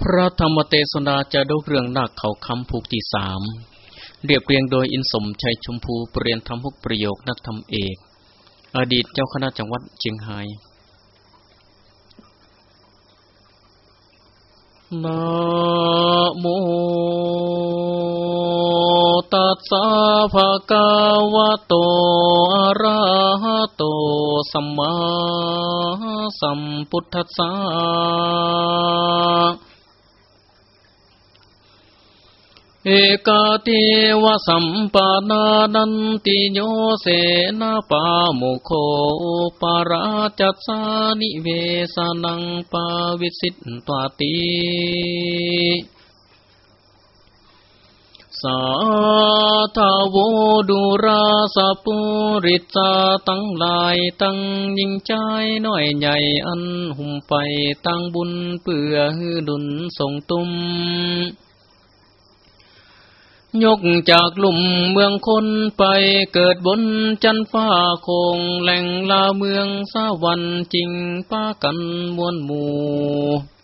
พระธรรมเทศนาจะดูเรื่องนักเขาคำผูกที่สามเรียบเรียงโดยอินสมชัยชมพูเปลี่ยนทำพุกประโยคนักธรรมเอก อดีตเจ้าคณะจังหวัดเชียงไฮ้นะโมตัสสะภะคะวะโตอะระหะโตสัมมาสัมพุทธัสสะ เอกาเทวสัมปนานันติโยเสนาปามุโคปาราจัสานิเวสนังปาวิสิตตวติสาทาวดุราสปุริตาตั้งลายตั้งยิงใจน้อยใหญ่อันหุ่มไปตั้งบุญเปื่อหือดุนส่งตุ้ม ยกจากลุ่มเมืองคนไปเกิดบนจันฟ้าคงแหล่งลาเมืองสาวันจริงป้ากันมวลหมู่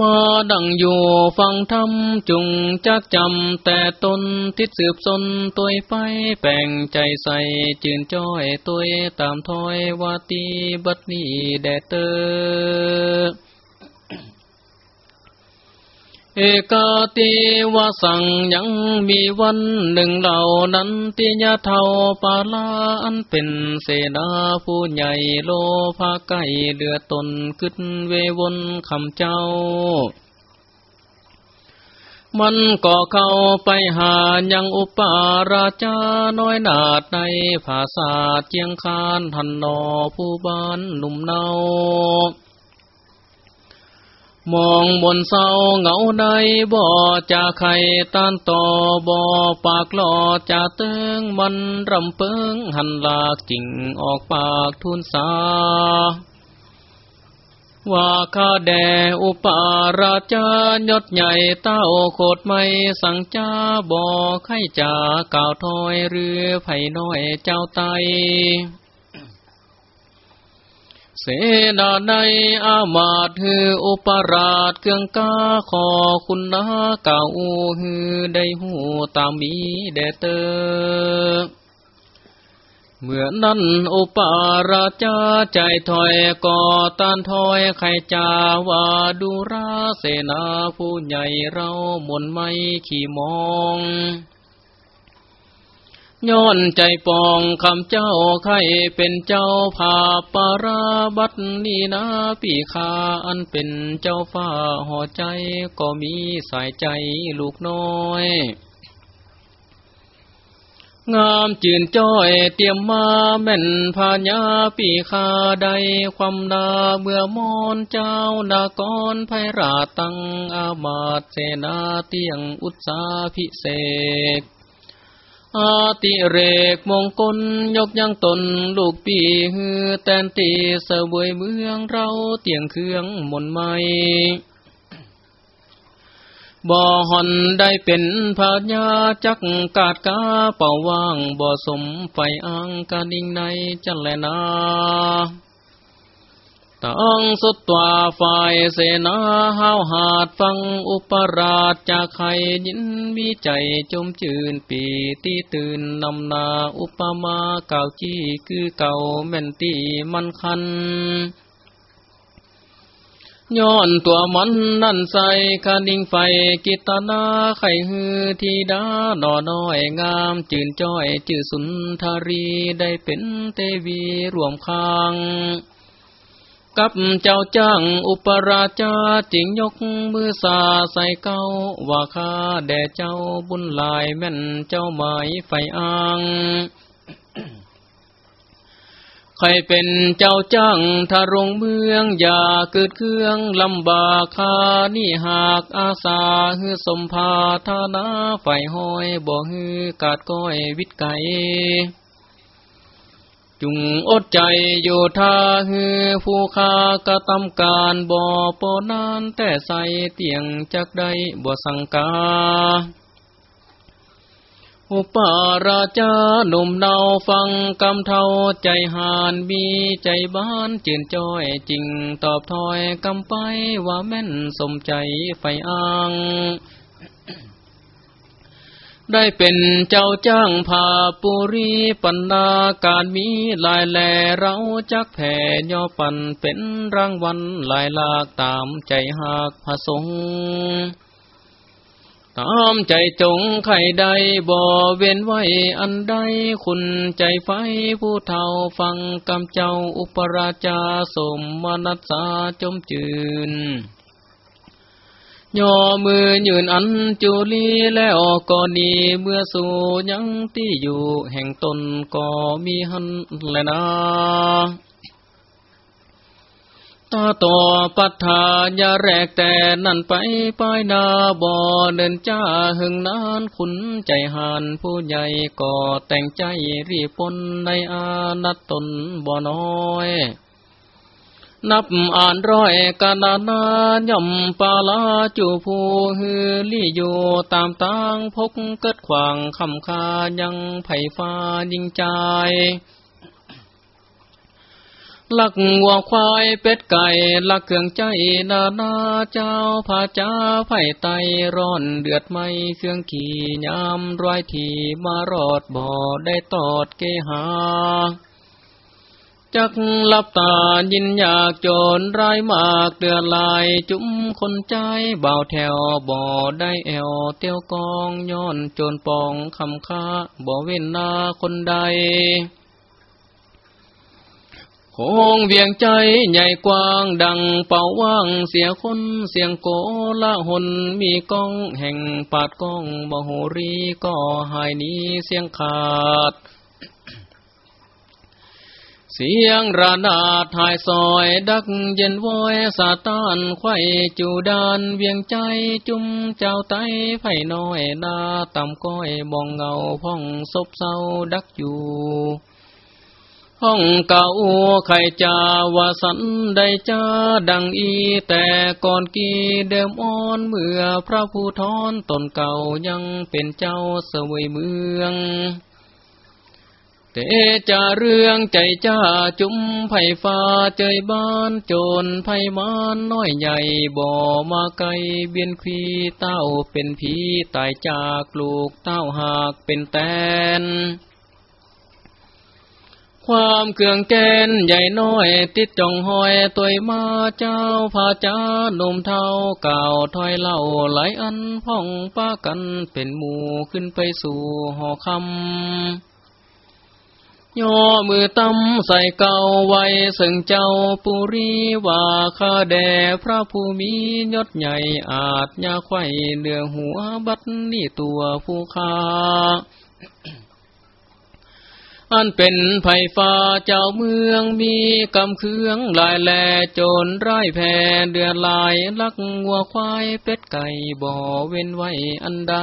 มาดังอยู่ฟังธรรมจุงจักจำแต่ตนทิศสืบสนตัวไปแป่งใจใส่จืนจ้อยตัวตามถอยวาตีบัดนี้แดเตอ เอกาติวสังยังมีวันหนึ่งเหล่านั้นติยะเทาปาลาอันเป็นเสนาผู้ใหญ่โลภาไก่เดือตนขึ้นเววนคำเจ้า มันก็เข้าไปหายังอุปาราชาน้อยนาดในภาษาเจียงคานทันนอผู้บ้านหนุ่มเนา มองบนเสาเหงาในบ่อจะไข่ต้านต่อบ่อปากหลอจะเติงมันรำเปิงหันลากจิงออกปากทุนสาว่าข้าแดอุปาราชายศใหญ่เต้าโคดไม่สังจ้าบ่อไข่จาก่าวถอยเรือไผ่น้อยเจ้าไต เสนาในอามาตฮืออุปราชเกืองกาขอคุณนาเก่าฮือได้หูตามมีเดเตอเมื่อนั้นอุปาราชาใจถอยก่อตานถอยใครจาว่าดูราเสนาผู้ใหญ่เราหมุนไม่ขี่มอง ย้อนใจปองคำเจ้าใครเป็นเจ้าภาปาราบัตนีนาปีคาอันเป็นเจ้าฟ้าห่อใจก็มีสายใจลูกน้อยงามจืนจ้อยเตรียมมาแม่นพาญาปีคาใดความนาเมื่อมอนเจ้านากรไพราตังอามาตเสนาเตียงอุตสาพิเศษ อาติเรกมงคลยกยังตนลูกปีฮือแตนตีเสวยเมืองเราเตียงเครื่องมนไม่บ่หอนได้เป็นพาญาจักกาดกาเป่าว่างบ่สมไฟอังกาดิ่งในจันแลนา ตังสุดตัวฝ่ายเสนาห้าวหาดฟังอุปราชจากใครยินมีใจจมจืนปีตีตื่นนำนาอุปมาเก่าจี้คือเก่าแม่นตีมันคันย้อนตัวมันนั่นใส่คานิ่งไฟกิตนาไข่ฮือทีดาหน่อน้อยงามจื่นจ้อยจื่อสุนทารีได้เป็นเทวีรวมคาง กับเจ้าจ้างอุปราชาจิงยกมือสาใส่เก้าว่าข้าแด่เจ้าบุญลายแม่นเจ้าหมายไฟอ้างใครเป็นเจ้าจ้างทารงเมือง อย่าเกิดเครื่องลำบากคานี่หากอาสาฮือสมภาธานาไฟห้อยบ่ฮือกาดก้อยวิตไก่ จุงอดใจอยู่ท่าฮือผู้คากระทำการบ่อปนานแต่ใส่เตียงจักได้บ่สังกาอุปาราจาหนุ่มเนาฟังกำเทาใจหานมีใจบ้านจืนจ้อยจริงตอบถอยกำไปว่าแม่นสมใจไฟอ้าง ได้เป็นเจ้าจ้างผาปุรีปันนาการมีลายแลเราจักแผ่ย่อปันเป็นรางวัลลายลากตามใจหากผสงตามใจจงไข่ใดบ่เว้นไว้อันใดคุณใจไฟผู้เท่าฟังกำเจ้าอุปราชาสมมนัสสาจมจืน ย่อมือยืนอันจุลีแล้วก็นีเมื่อสู่ยังที่อยู่แห่งตนก็มีหันแลนะตาต่อปัฏฐานยาแรกแต่นั่นไปป้ายนาบ่อเดินจ้าหึงนานขุนใจหานผู้ใหญ่ก็แต่งใจรีปนในอานัตตนบ่อน้อย นับอ่านร้อยกานานาย่อมปาลาจูผู้ฮือลี่อยู่ตามตางพกเกิดขวางคำคายังไผ่ฟ้ายิงใจลักวัวควายเป็ดไก่ลักเครื่องใจนานาเจ้าผาจ้าไผ่ไตร้อนเดือดไม่เครื่องขี่ยามร้อยทีมารอดบ่อได้ตอดเกหา จักลับตายินอยากโจรรายมากเดือดลายจุ้มคนใจเบาแถวบ่อได้แอวเตียวกองย้อนโจรปองคำค้าบ่เว้นนาคนใดคงเวียงใจใหญ่กว้างดังเป่าว่างเสียคนเสียงโกละหนมีกองแห่งปาดกองบ่โหรีก็หายนี้เสียงขาด เสียงระนาดหายซอยดักเย็นวอยสาตานไข่จูดานเวียงใจจุ้มเจ้าไตไผ่น้อยนาต่ำก้อยมองเงาพ่องซบเศร้าดักอยู่ ห้องเก่าไข่จาวาสันได้จ้าดังอีแต่ก่อนกีเดิมอ่อนเมื่อพระผู้ทอนตนเก่ายังเป็นเจ้าสวยเมือง แต่จะเรื่องใจจ้าจุ้มไผ่ฟ้าเจยบ้านโจรไผ่มานน้อยใหญ่บ่อมาไกลเบียนคีเต้าเป็นผีตายจากลูกเต้าหากเป็นแตนความเกืองแกนใหญ่น้อย ติดจ่องหอยตัวมาเจ้าพาจ้าหนุ่มเท่าเก่าถอยเล่าหลายอันพ่องป้ากันเป็นหมู่ขึ้นไปสู่หอคำ ย่อมือตั้มใส่เก่าไว้สึงเจ้าปุรีว่าข้าแด่พระภูมิยศใหญ่อาจยาไข่เนื้อหัวบัดนี่ตัวผู้ข้าอันเป็นไผ่ฟ้าเจ้าเมืองมีกำเคืองลายแลโจรไร้แผ่เดือดลายลักวัวควายเป็ดไก่บ่อเว้นไว้อันใด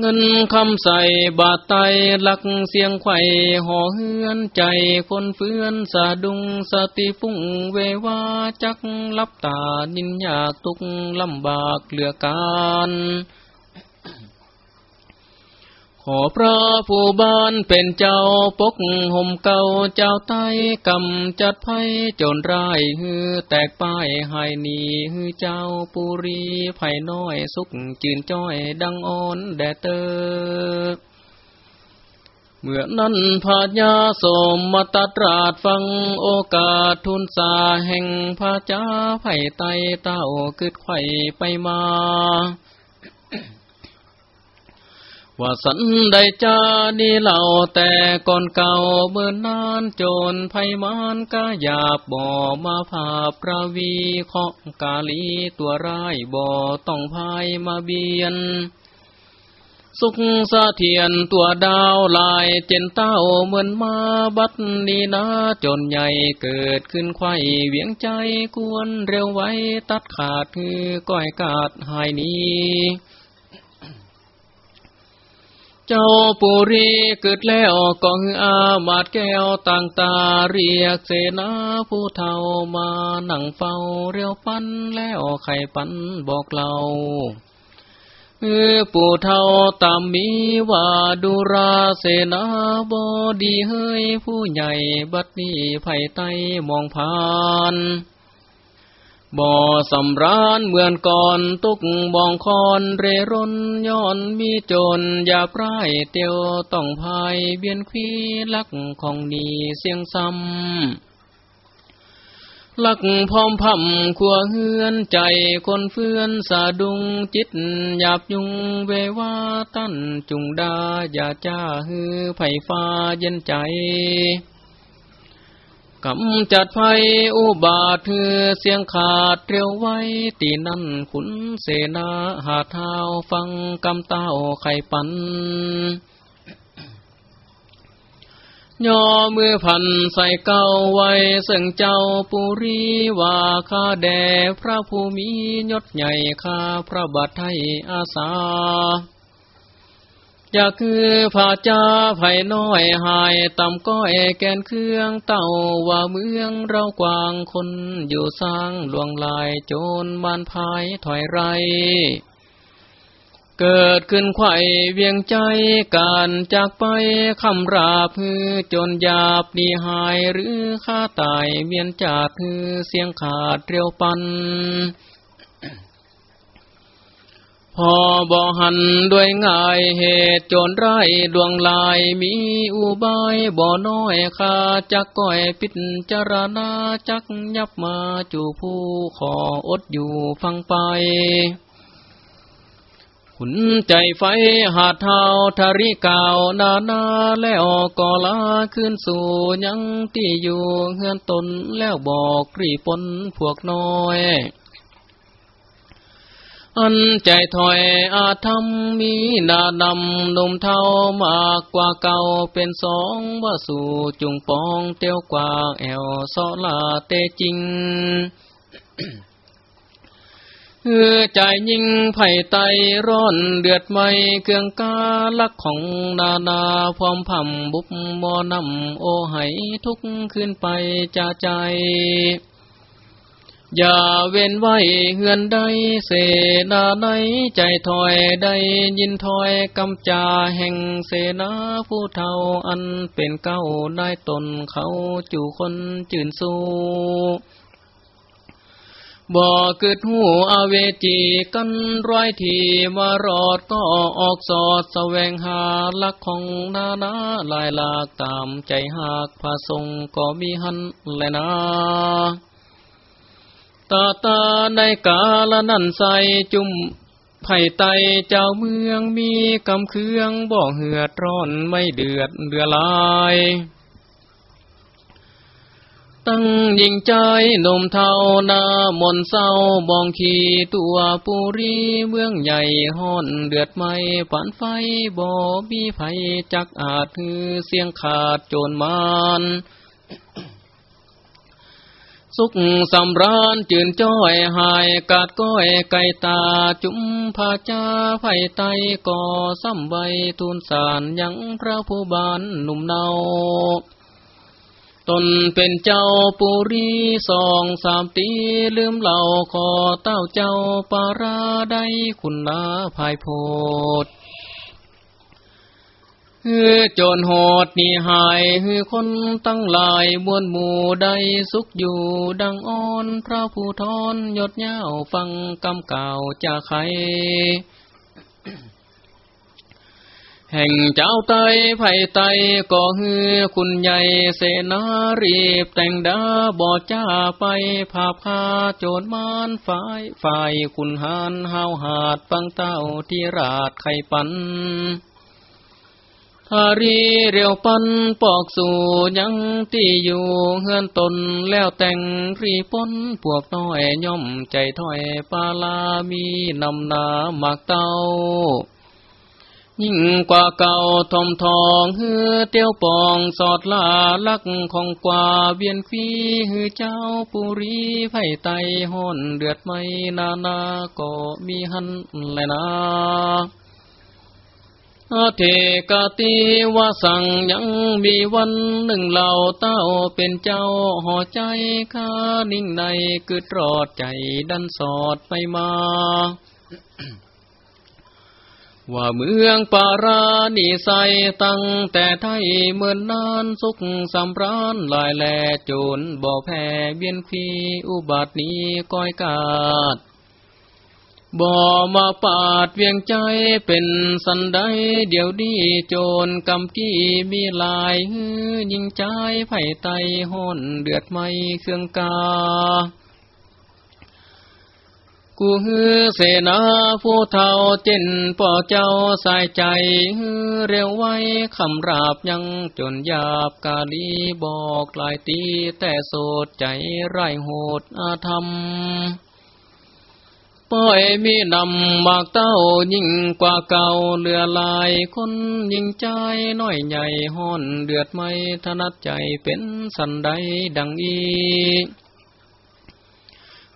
เงินคำใส่บาทไตหลักเสียงไข่ห่อเฮือนใจคนเฟื่อนสะดุงสติฟุ้งเววาจักลับตานินอยากตุกลำบากเหลือการ ขอพระผู้บ้านเป็นเจ้าปกห่มเก่าเจ้าไต้กำจัดไพ่จนร้ายฮือแตกป้ายหายหนีฮือเจ้าปุรีไผ่น้อยสุกจืนจ้อยดังอ่อนแดเตอเมื่อนั้นพาญาสมมาตัดราดฟังโอกาสทุนสาแห่งพระจ้าไผ่ไตเต้ากึดไข่ไปมา ว่าสันได้จาดีเล่าแต่ก่อนเก่าเมื่อนานโจรไพมานกาหยาบบ่อมาภาพระวีเคาะกาลีตัวร้ายบ่อต้องพายมาเบียน สุขสะเทียนตัวดาวลายเจนเต้าเหมือนมาบัดนี้นะจนใหญ่เกิดขึ้นไข่เวียงใจกวนเร็วไว้ตัดขาดคือก้อยกาดหายนี้ เจ้าปุรีเกิดแล้วกองอาบาดแก้วต่างตาเรียกเสนาผู้เฒ่ามานั่งเฝ้าเรียวปันแล้วไข่ปันบอกเราเออปู่เท่าตามมีว่าดูราเสนาบอดีเฮ้ยผู้ใหญ่บัดนี้ไผ่ไตมองผ่าน บ่อสำรานเหมือนก่อนตุกบองคอนเรร่นย้อนมีจรอย่าปรายเตียวต้องพายเบียนควีลักของนีเสียงซ้ำลักพร้อมพำขัวเฮือนใจคนเฟื่อนสะดุงจิตหยาบยุงเววาตั้นจุงดาอย่าจ้าฮือไผ่ฟ้าเย็นใจ กำจัดไฟอุบาทเธอเสียงขาดเรียวไว้ ตีนั่นขุนเสนาหาเท้าฟังกำเต้าไข่ปันย่อมือพันใส่เก้าไว้ซึ่งเจ้าปุรีว่าข้าแด่พระภูมิยศใหญ่ข้าพระบัตไทยอาสา อยากคือผาจ้าไผ่น้อยหายต่ำก้อยแกนเครื่องเต่าว่าเมืองเรากวางคนอยู่สร้างลวงลายโจรบานพายถอยไร เกิดขึ้นไข่เวียงใจการจากไปคำราพือจนหยาบดีหายหรือข้าตายเมียนจากคือเสียงขาดเรียวปัน พอบ่หันด้วยง่ายเหตุโจรไร้ดวงลายมีอุบายบ่น้อยข้าจักก้อยปิดจารณาจักยับมาจูผู้ขออดอยู่ฟังไปขุนใจไฟหาเท้าทาริกาวนานาแล้วก็ลาขึ้นสู่ยังที่อยู่เฮือนตนแล้วบอกรีปนพวกน้อย อันใจถอยอาธรรมมีนาดำนมเท่ามากกว่าเก่าเป็นสองว่าสู่จุงปองเตียวกว่าแอวซอลาเตจริงเฮือใจยิงไผ่ไตร้อนเดือดไม่เครื่องกาลักของนานาพร้อมพำบุบมอนำโอไหทุกขึ้นไปจ่าใจ อย่าเว้นไว้เฮือนใดเสนาในใจถอยได้ยินถอยกำจาแห่งเสนาผู้เท่าอันเป็นเก้าได้ตนเขาจู่คนจื่นสู้บ่เกิดหูอาเวจีกันร้อยทีมารอดก็ออกสอดแสวงหาลักของนานาลายหลากตามใจหากพระทรงก็มีหันแลยนา ตาตาในกาละนันใสจุ่มไผ่ไตเจ้าเมืองมีกำเคืองบ่เหือดร้อนไม่เดือดเดือลาย ตั้งยิงใจนมเทานามนเศร้าบองขีตัวปุรีเมืองใหญ่ห้อนเดือดไม่ฝันไฟบ่มีไผจักอาจคือเสียงขาดโจรมาน สุขสำราญจืนจ้อยหายกาดก้อยไก่ตาจุมผาจาไผ่ไตก่อซ้ำใบทูลสารยังพระผู้บานหนุ่มเนาตนเป็นเจ้าปุรีสองสามตีลืมเหล่าขอเต้าเจ้าปาราได้คุณนาภายโพด ฮือโจรโหดนี่หายฮือคนตั้งหลายบวนหมู่ใดสุขอยู่ดังอ่อนพระผู้ทอนยดเย้าฟังกำเก่าจะใครแห่งเจ้าไตไผ่ไตก็ฮือคุณใหญ่เสนารีบแต่งดาบอจ้าไปภาพาโจรมานฝ่ายฝ่ายคุณหานหาวหาดปังเต้าที่ราดไข่ปัน หารีเรียวปันปอกสู่ยังที่อยู่เฮือนตนแล้วแต่งรีปนพวกน้อยย่อมใจถอยปาลามีนำนาหมากเต้ายิ่งกว่าเก่าทอมทองเฮือเตียวปองสอดลาลักของกว่าเบียนฟีฮือเจ้าปุรีไผ่ไตห่อนเดือดไม่นานาก็มีหันแลยนะาเทกติวาสั่งยังมีวันหนึ่งเหล่าเต้าเป็นเจ้าห่อใจข้านิ่งในกึดรอดใจดันสอดไปมา ว่าเมืองปาราณีใสตั้งแต่ไทยเมื่อนนานสุขสำราญลายแลโจรบ่แพ้เบียนฟีอุบัตินี้ก้อยกาด บ่มาปาดเวียงใจเป็นสันไดเดี๋ยวดีโจรกำกี้มีลายฮือยิงใจไผ่ไตห้อนเดือดไม่เครื่องกา กูฮือเสนาผู้เท่าเจนป่อเจ้าสายใจฮือเร็วไว้คำราบยังจนหยาบกาลีบอกลายตีแต่โสดใจไรโหดอาธรรม ป้อยมีนำมากเต้ายิ่งกว่าเก่าเลือลายคนยิ่งใจน้อยใหญ่ห้อนเดือดไม่ถนัดใจเป็นสันใดดังอี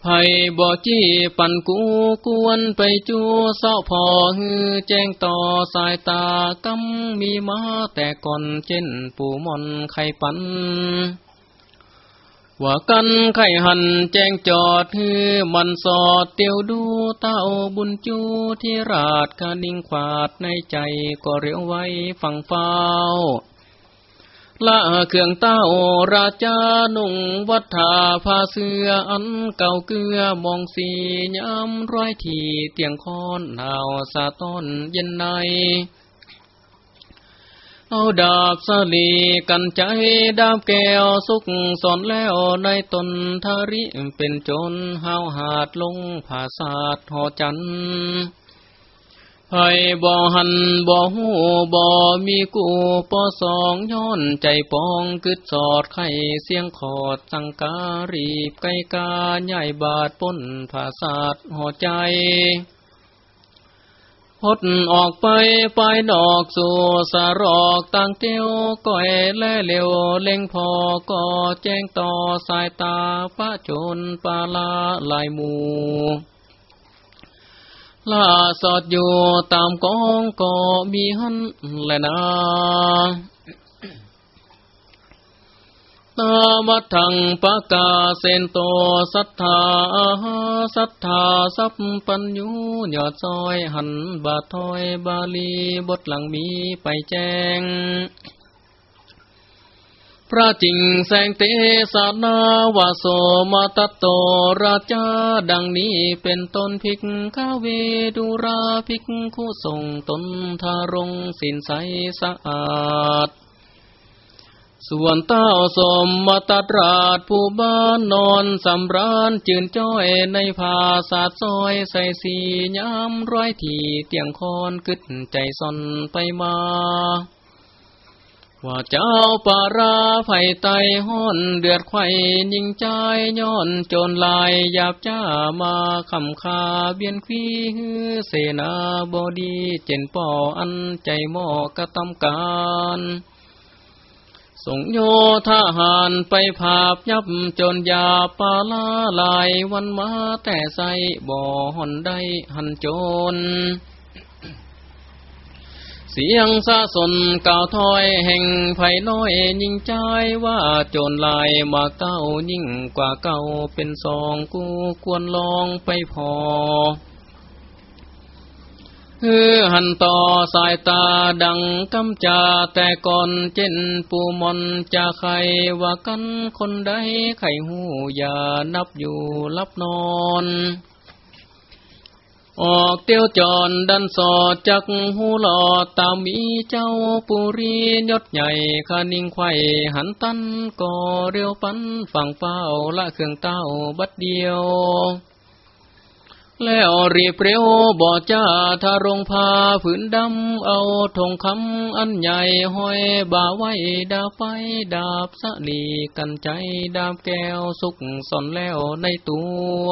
ไผ่บ่จี้ปั่นกูกวนไปจูเศร้าพอฮือแจ้งต่อสายตากำมีมาแต่ก่อนเช่นปูมอนไข่ปัน ว่ากันไข่หันแจ้งจอดฮือมันสอดเตียวดูเต้าบุญจูที่ราดกานิ่งขวาดในใจก็เรียวไว้ฟังเฝ้าละเครื่องเต้าราชาหนุ่งวัฏาผ้าเสื้ออันเก่าเกลือมองสีย้ำร้อยทีเตียงคอนหนาวสาต้นเย็นใน เอาดาบสลีกันใจดาบแก้วสุกสอนแล้วในตนทาริเป็นจนห้าวหาดลงผาศาสหอจันไผ่บ่หันบ่หูบ่มีกูปอสองย้อนใจปองกึดสอดไข่เสียงขอดสังการีบไกกาใหญ่บาดป้นผาศาสหอใจ พดออกไปไปดอกสู่สรอกต่างเตียวก้อยและเลวเล่งพอก็แจ้งต่อสายตาพระชนปาลาลายมูลาสอดอยู่ตามกองก็มีหันและนา ตามัทังปะกาเซนโตสัทธาสัทธาสัพปัญญูยอดซอยหันบาทอยบาลีบทหลังมีไปแจ้ง พระจิงแสงเตสานาวาโสมาตโตราชาดังนี้เป็นต้นพิกข้าเวดุราพิกคู่ส่งตนทารงสินใสสะอาด ส่วนเต้าสมมาตัดราดผู้บ้านนอนสำรานจืนจ้อยในผาสาดซอยใส่สีย้ำร้อยทีเตียงคอนกึดใจสนไปมา ว่าเจ้าปาราไผ่ไตห้อนเดือดไข่ยิงใจย้อนโจรลายหยาบจ้ามาคำคาเบียนควีเสนาบดีเจนป่ออันใจหมอกระตำการ ส่งโยทหารไปภาพยับจนยาปาลาลายวันมาแต่ใสบ่อหอนได้หันโจนเสียงซาสนก่าวถอยแห่งไผ่น้อยยิ่งใจว่าโจรลายมาเก้ายิ่งกว่าเก้าเป็นสองกูควรลองไปพอ ฮือหันต่อสายตาดังกำจาแต่ก่อนเจนปูมอนจะใครว่ากันคนใดไข่หูอย่านับอยู่ลับนอนออกเตียวจอนดันสอดจักหูหลอดตามีเจ้าปุรียศใหญ่คานิ่งไข่หันตันก่อเรียวปันฝั่งเป้าละเครื่องเต้าบัดเดียว แล้วรีบเร็วบ่จ้าทารงพาผืนดำ เอาทงคำอันใหญ่ห้อยบ่าไว้ดาไฟดาบสลีกันใจดาบแก้วสุกสอนแล้วในตัว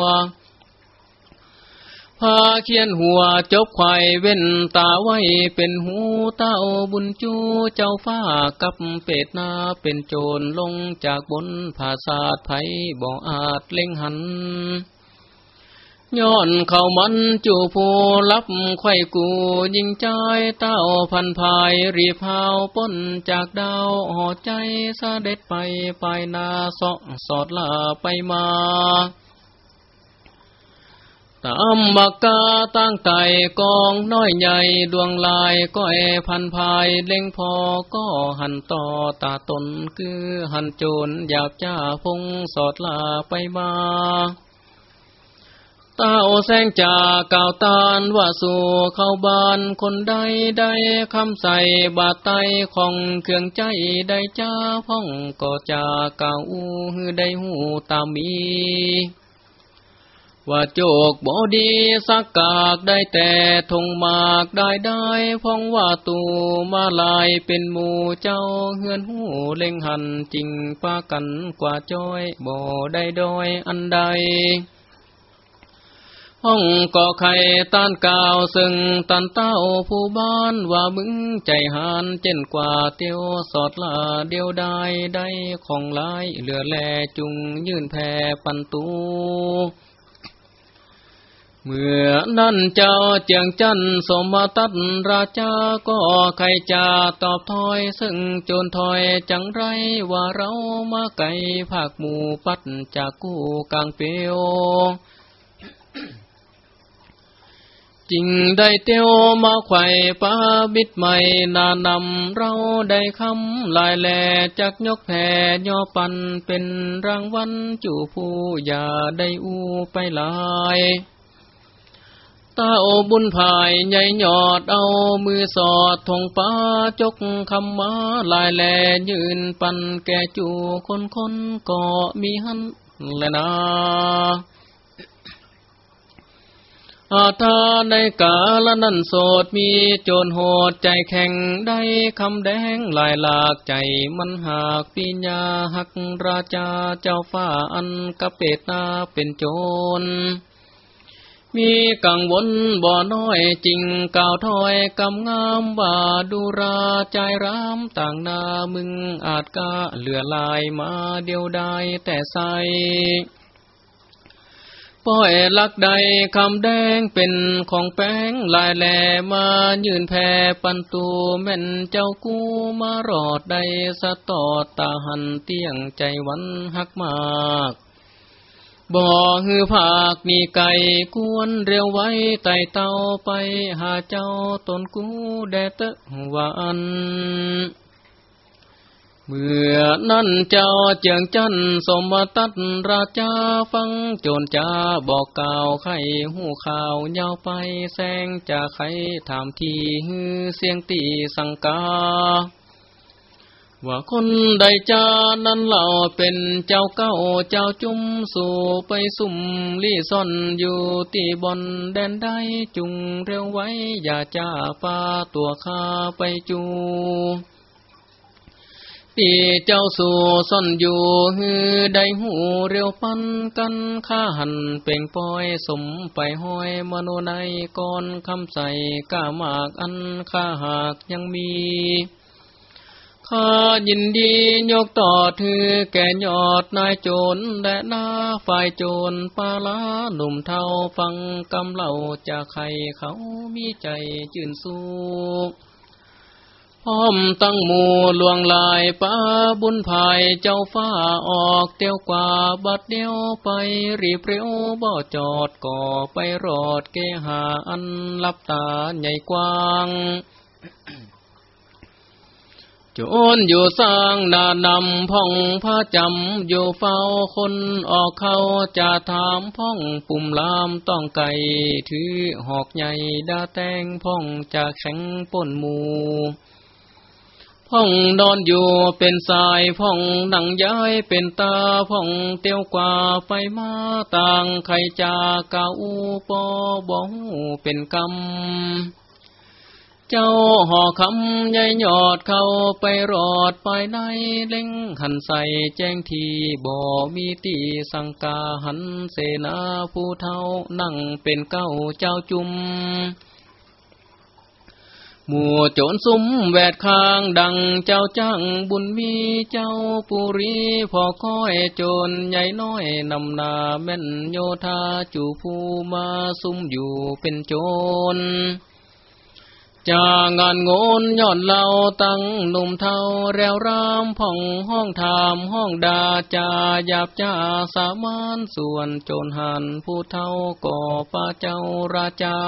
พาเขียนหัวจบไข่เว้นตาไว้เป็นหูเต้าบุญจูเจ้าฟ้ากับเป็ดนาเป็นโจรลงจากบนผาศาสไผ่บ่อาจเล่งหัน ย้อนเข้ามันจูผู้รับไข่กูยิงใจเต้าพันภายรีพาวป้นจากดาวหอใจสะเด็ดไปไปนาสอสอดลาไปมาตามบักกาตั้งไตกองน้อยใหญ่ดวงลายก็แอพันภายเล็งพอก็หันต่อตาตนคือหันโจรหยาบจ้าพงสอดลาไปมา ตาโอแสงจาก่าวตานว่าสู่เข้าบ้านคนใดได้คำใส่บาดไตของเครื่องใจได้จ้าพ่องก็จาก่าวอู้ได้หูตามมีว่าโจกบอดีสักกากได้แต่ทงมากได้ได้พ่องว่าตูมาลายเป็นหมู่เจ้าเฮือนหูเล็งหันจริงป้ากันกว่าจ้อยบ่ได้ดอยอันใด ห้องก่อไข่ต้านกาวซึ่งตันเต้าผู้บ้านว่ามึงใจหานเจนกว่าเตียวสอดลาเดียวได้ได้ของลายเหลือแลจุงยื่นแพ่ปันตูเมื่อนั้นเจ้าเจียงจันสมตัดราชาก็ใครจะตอบถอย ซึ่งโจนถอยจังไรว่าเรามาไก่ภาคหมู่ปัดจากกู้กลางเปียว จริงได้เตียวมาไข่ป้าบิดใหม่นานำเราได้คำลายแหลจักยกแผ่ย่อปันเป็นรางวัลจู่ผู้อย่าได้อู้ไปลายตาโอบุญภายใหญ่หยอดเอามือสอดทงป้าจกคำมาลายแหลยืนปันแก่จู่คนคนก็มีหันแลนะ อาทาในกาละนั้นโสดมีโจรโหดใจแข็งได้คำแดงลายหลากใจมันหากปิญญาหักราชาเจ้าฟ้าอันกะเปตนาเป็นโจร มีกังวลบ่อน้อยจริงกล่าวถอยกำงามว่าดูราใจรามต่างนามึงอาจกะเหลือลายมาเดียวได้แต่ใส ป้อยลักใดคำแดงเป็นของแป้งลายแหลมายืนแพ่ปันตูแม่นเจ้ากูมารอดได้สะตอดตาหันเตียงใจวันหักมากบ่ฮือภาคมีไก่กวนเร็วไว้ไต่เต้าไปหาเจ้าตนกูแดเตะวาน เมื่อนั้นเจ้าเจียงจันสมตัดราชาฟังโจรจาบอกกล่าวไข่หูข่าวยาวไปแสงจะไขถามทีฮือเสียงตีสังกา ว่าคนใดจานั้นเล่าเป็นเจ้าเก้าเจ้าจุ้มสู่ไปสุ่มลี่ซ่อนอยู่ตีบอนแดนได้จุงเร็วไว้ อย่าจ้าปาตัวข้าไปจู ปีเจ้าสู่ซ่อนอยู่ฮือได้หูเรียวปันกันข้าหันเป่งปอยสมไปห้อยมโนในก่อนคำใส่ก้ามากอันข้าหากยังมีข้ายินดียกต่อถือแก่ยอดนายโจรและนาฝ่ายโจรปาลาหนุ่มเทาฟังกำเล่าจากใครเขามีใจจื่นสูพ ร้อมตั้งหมู่ลวงลายป้าบุญภายเจ้าฟ้าออกเตียวกว่าบัดเดียวไปรีบเร็วบ่จอดก่อไปรอดเกหาอันลับตาใหญ่กว้างโจนอยู่สร้างนานำพ่องพระจำอยู่เฝ้าคนออกเข้าจะถามพ่องปุ่มลามต้องไก่ถือหอกใหญ่ดาแตงพ่องจะแข็งป่นหมู พ่องนอนอยู่เป็นสายพ่องนั่งย้ายเป็นตาพ่องเตียวกว่าไปมาต่างใครจากเก่ปอบองเป็นกรรมเจ้าห่อคำใหญ่หยอดเข้าไปรอดไปในเล่งหันใส่แจ้งทีบ่มีตีสังกาหันเสนาผู้เท่านั่งเป็นเก้าเจ้าจุม หมู่โจรซุ้มแวดคางดังเจ้าจ้างบุญมีเจ้าปุรีพอคอยโจรใหญ่น้อยนำนาแม่นโยธาจูผู้มาซุ่มอยู่เป็นโจรจางานโงนย้อนเล่าตั้งหนุ่มเทาแรวรามผ่องห้องถามห้องดาจาหยาบจ้าสามานส่วนโจรหันผู้เท่าก่อป้าเจ้าราชา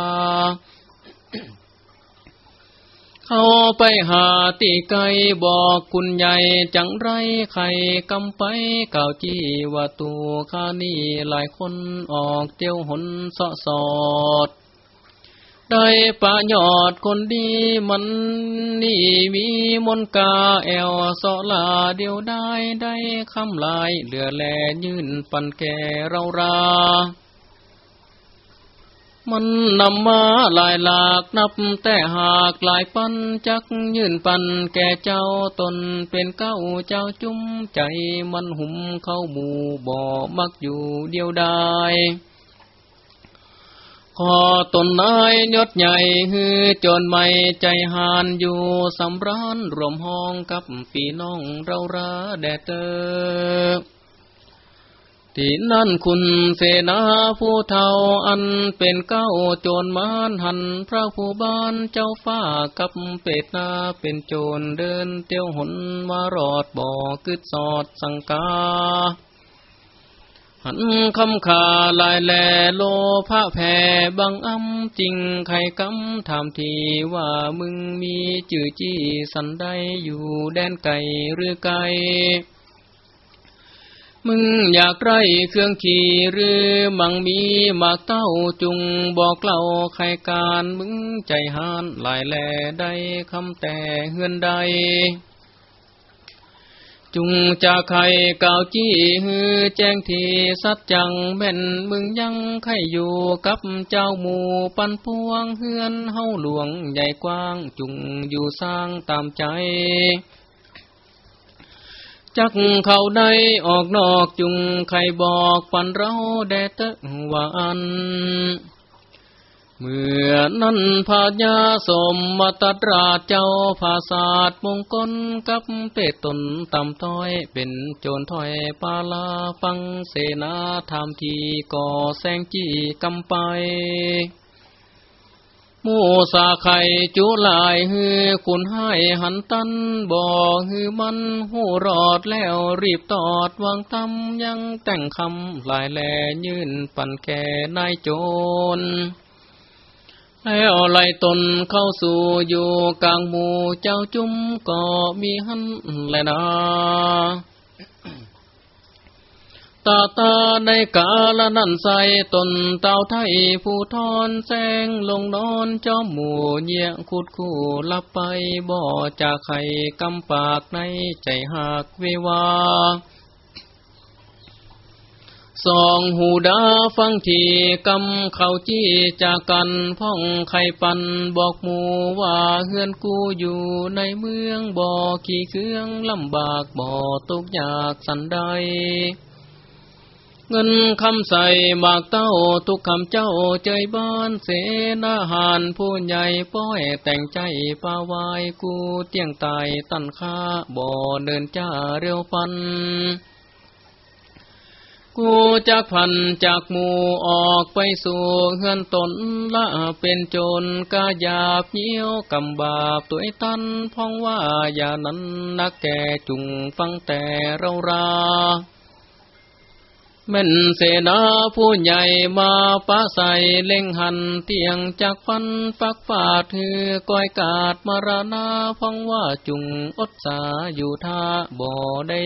เข้าไปหาตีไกบอกคุณใหญ่จังไรใครกำไปเก่าจี้ว่าตัวข้านี่หลายคนออกเจียวหนสอสอด ได้ปะยอดคนดีมันนี่มีมนกาแอวสอลาเดียวได้ได้คำลายเหลือแลยื่นปันแก่เรารา มันนำมาหลายหลากนับแต่หากหลายปันจักยื่นปันแก่เจ้าตนเป็นเก้าเจ้าจุ้มใจมันหุ่มเข้าหมู่บ่อมักอยู่เดียวดายขอตนนายยศใหญ่ฮือจนไม่ใจหานอยู่สำรานรวมห้องกับปีน้องเราราแดเตอ ที่นั่นคุณเสนาผู้เท่าอันเป็นเก้าโจรมานหันพระผู้บ้านเจ้าฟ้ากับเป็ดนาเป็นโจรเดินเตียวหนมารอดบ่อกึดสอดสังกา หันคำขาลายแลโลพระแผ่บังอำจริงใครกำถามทีว่ามึงมีจื่อจี้สันได้อยู่แดนไก่หรือไก่ มึงอยากไรเครื่องขี่หรือมังมีมากเต้าจุงบอกเล่าใครการมึงใจหานลายแลได้คำแต่เฮือนใด จุงจะใครเก่าจี้ฮือแจ้งทีสัดจังแม่นมึงยังใครอยู่กับเจ้าหมู่ปันพวงเฮือนเฮาหลวงใหญ่กว้างจุงอยู่สร้างตามใจ จักเข้าได้ออกนอกจุงใครบอกปันเราแดตะวันเมื่อนั้นพาญาสมมาตัดราเจ้าภาศาสตร์มงคลกับเปตนต่ำต้อยเป็นโจรถอยปาลาฟังเสนาทำทีก่อแสงจี้กำไป มูสาไข่จุลายฮือคุณให้หันตันบ่ฮือมันหูรอดแล้วรีบตอดวางตำยังแต่งคำลายแลยื่นปั่นแก่นายโจรแล้วไล่ตนเข้าสู่อยู่กลางหมู่เจ้าจุ้มก็มีหันแลนะ ตาตาในกาละนันใสตนเต่าไทยผู้ทอนแสงลงนอนจอมหมู่เยี่ยขุดคู่ลับไปบ่จากไข่กำปากในใจหักเววาสองหูดาฟังทีกำเขาจี้จากกันพ่องไข่ปันบอกหมูว่าเฮือนกูอยู่ในเมืองบ่อขี่เครื่องลำบากบ่อตกยากสันใด เงินคำใส่หมากเต้าทุกคำเจ้าใจบ้านเสนาหารผู้ใหญ่ป้อยแต่งใจปาวายกูเตียงตายตันค่าบ่อเดินจ้าเร็วปัน กูจากพันจากหมู่ออกไปสู่เฮือนตนละเป็นโจรกาหยาบเยี่ยวกำบาปตัวตันพ้องว่าอย่านั้นนักแก่จุงฟังแต่เรารา ม่นเสนาผู้ใหญ่มาปะใส่เล่งหันเตียงจากฟันปักฟาดฮือก้อยกาดมารณาพังว่าจุงอดสาอยู่ท่าบ่อได้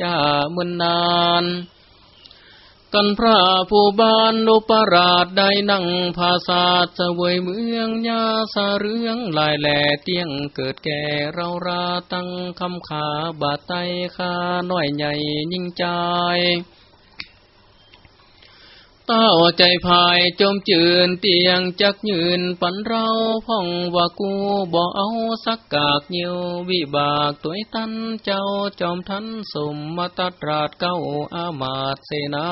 จ้ามืนนานกันพระผู้บานอุปราชได้นั่งภาษาทเวยเมืองยาสาเรื่องลายแหล่เตียงเกิดแก่เราราตั้งคำขาบาดไตขาหน้อยใหญ่ยิ่งใจ เต้าใจภายจมจืนเตียงจักยืนปันเราพ่องว่ากูบ่เอาสักกากเหี่ยววิบากตัวไอ้ตันเจ้าจอมทันสมมาตัดราชเก้าอามาตเสนา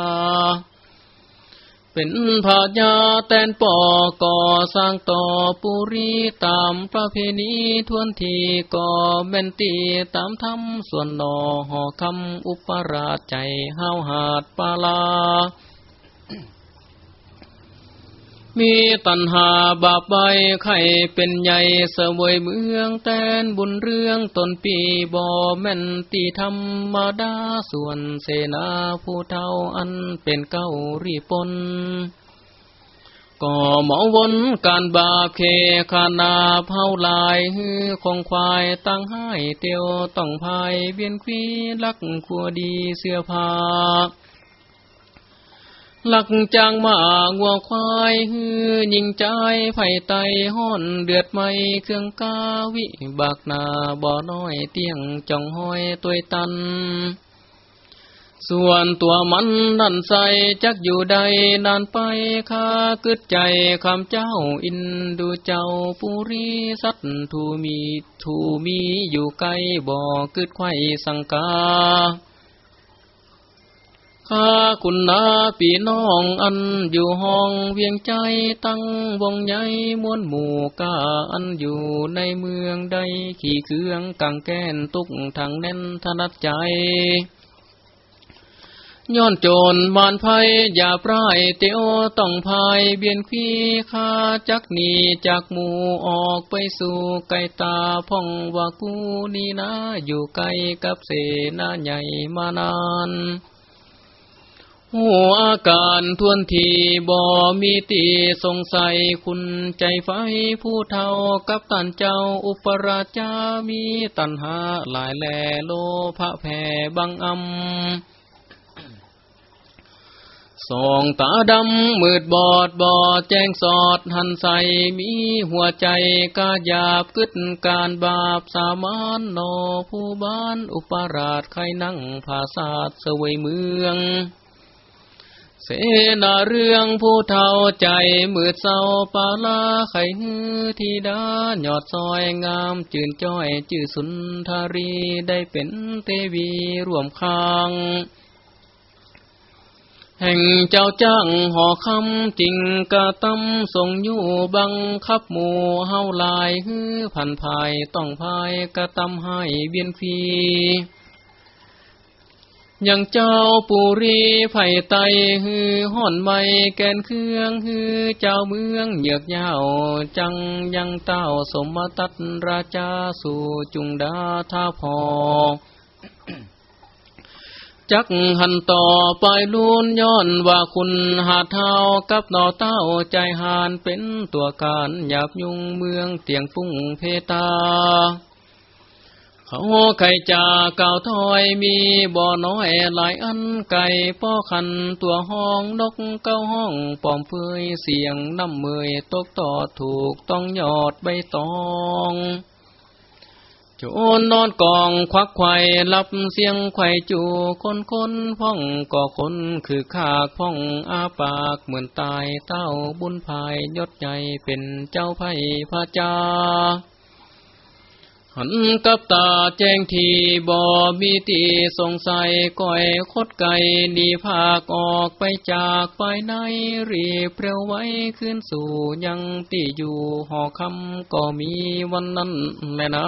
เป็นผาญาแตนปอก่อสร้างต่อปุรีตามประเพณีทวนทีก่อแม่นตีตามธรรมส่วนหนอห่อคำอุปราชใจห้าวหาดปาลา มีตัณหาบาปใบไข่เป็นใหญ่เสวยเมืองแตนบุญเรื่องตนปีบ่แม่นตีธรรมดาส่วนเสนาผู้เท่าอันเป็นเก้ารีปนก็หมอวนการบาปเคขนาเผาลายฮือคงควายตั้งให้เตียวต้องพายเวียนควีลักขัวดีเสื้อผ้า หลักจางมางัวควายฮือยิงใจไผ่ไตห้อนเดือดไม่เครื่องกาวิบากนาบ่อน้อยเตียงจ่องห้อยตัวตัน ส่วนตัวมันนั่นใสจักอยู่ใดนานไปข้ากึดใจคำเจ้าอินดูเจ้าปุรีสัตทูมีทูมีอยู่ไกลบ่อกึดไข่สังกา ข้าคุณนาปีน้องอันอยู่ห้องเวียงใจตั้งวงใหญ่มวนหมู่กาอันอยู่ในเมืองใดขี่เครื่องกังแก้นตุกทางแน่นถนัดใจ ย้อนโจรมานภัยอย่าปรายเตียวต้องพายเบียนขี้ข้าจักหนีจากหมู่ออกไปสู่ไกลตาพ่องว่ากูนี่นะอยู่ไกลกับเสนาใหญ่มานาน หัวอาการทวนทีบ่มีตีสงสัยคุณใจไฟผู้เท่ากับตันเจ้าอุปราชามีตันหาหลายแหล่โลภะแผ่บังอำสองตาดำมืดบอดบอดแจ้งสอดหันใสมีหัวใจกาหยาบกึดการบาปสามานนอผู้บ้านอุปราชใครนั่งภาษาเสวยเมือง เสนาเรื่องผู้เท่าใจมืดเศร้าปาลาไข่ฮือทีดาหยอดซอยงามจื่นจ้อยจื่อสุนทารีได้เป็นเทวีร่วมคางแห่งเจ้าจ้างห่อคำจริงกะตำส่งอยู่บังคับหมู่เฮาลายฮือพันภายต้องภายกะตำให้เบียนฟี ยังเจ้าปุรีไผ่ไตฮือห่อนไม่แกนเครื่องฮือเจ้าเมืองเหยือกยาวจังยังเต้าสมตัตราชาสู่จุงดาท่าพอ จักหันต่อไปลุนย้อนว่าคุณหาเท้ากับนอเต้าใจหานเป็นตัวการหยาบยุงเมืองเตียงฟุ้งเพตา เขาไก่จาเก่าถอยมีบ่อน้อยหลายอันไก่ป้อคันตัวห้องนกเก้าห้องปอมเฟยเสียงน้ำเมยตกต่อถูกต้องยอดใบตองโจนนอนกองควักไข่รับเสียงไข่จูคนคนพ่องก่อคนคือขากพ่องอาปากเหมือนตายเต้าบุญภายยศใหญ่เป็นเจ้าไพ่พระจ้า หันกับตาแจ้งทีบ่มีตีสงสัยก้อยคดไก่ดีภาคออกไปจากภายในรีเปรียวไว้ขึ้นสู่ยังตีอยู่หอคำก็มีวันนั้นแม่นา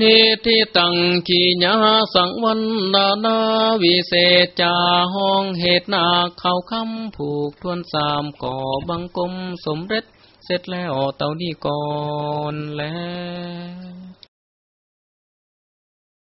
นิทิตังขีญาสังวันนานาวิเศษจาห้องเหตุนาเข้าคำผูกทวนสามก่อบังกลมสมเร็จ เสร็จแล้วเต่านี่ก่อนแล้ว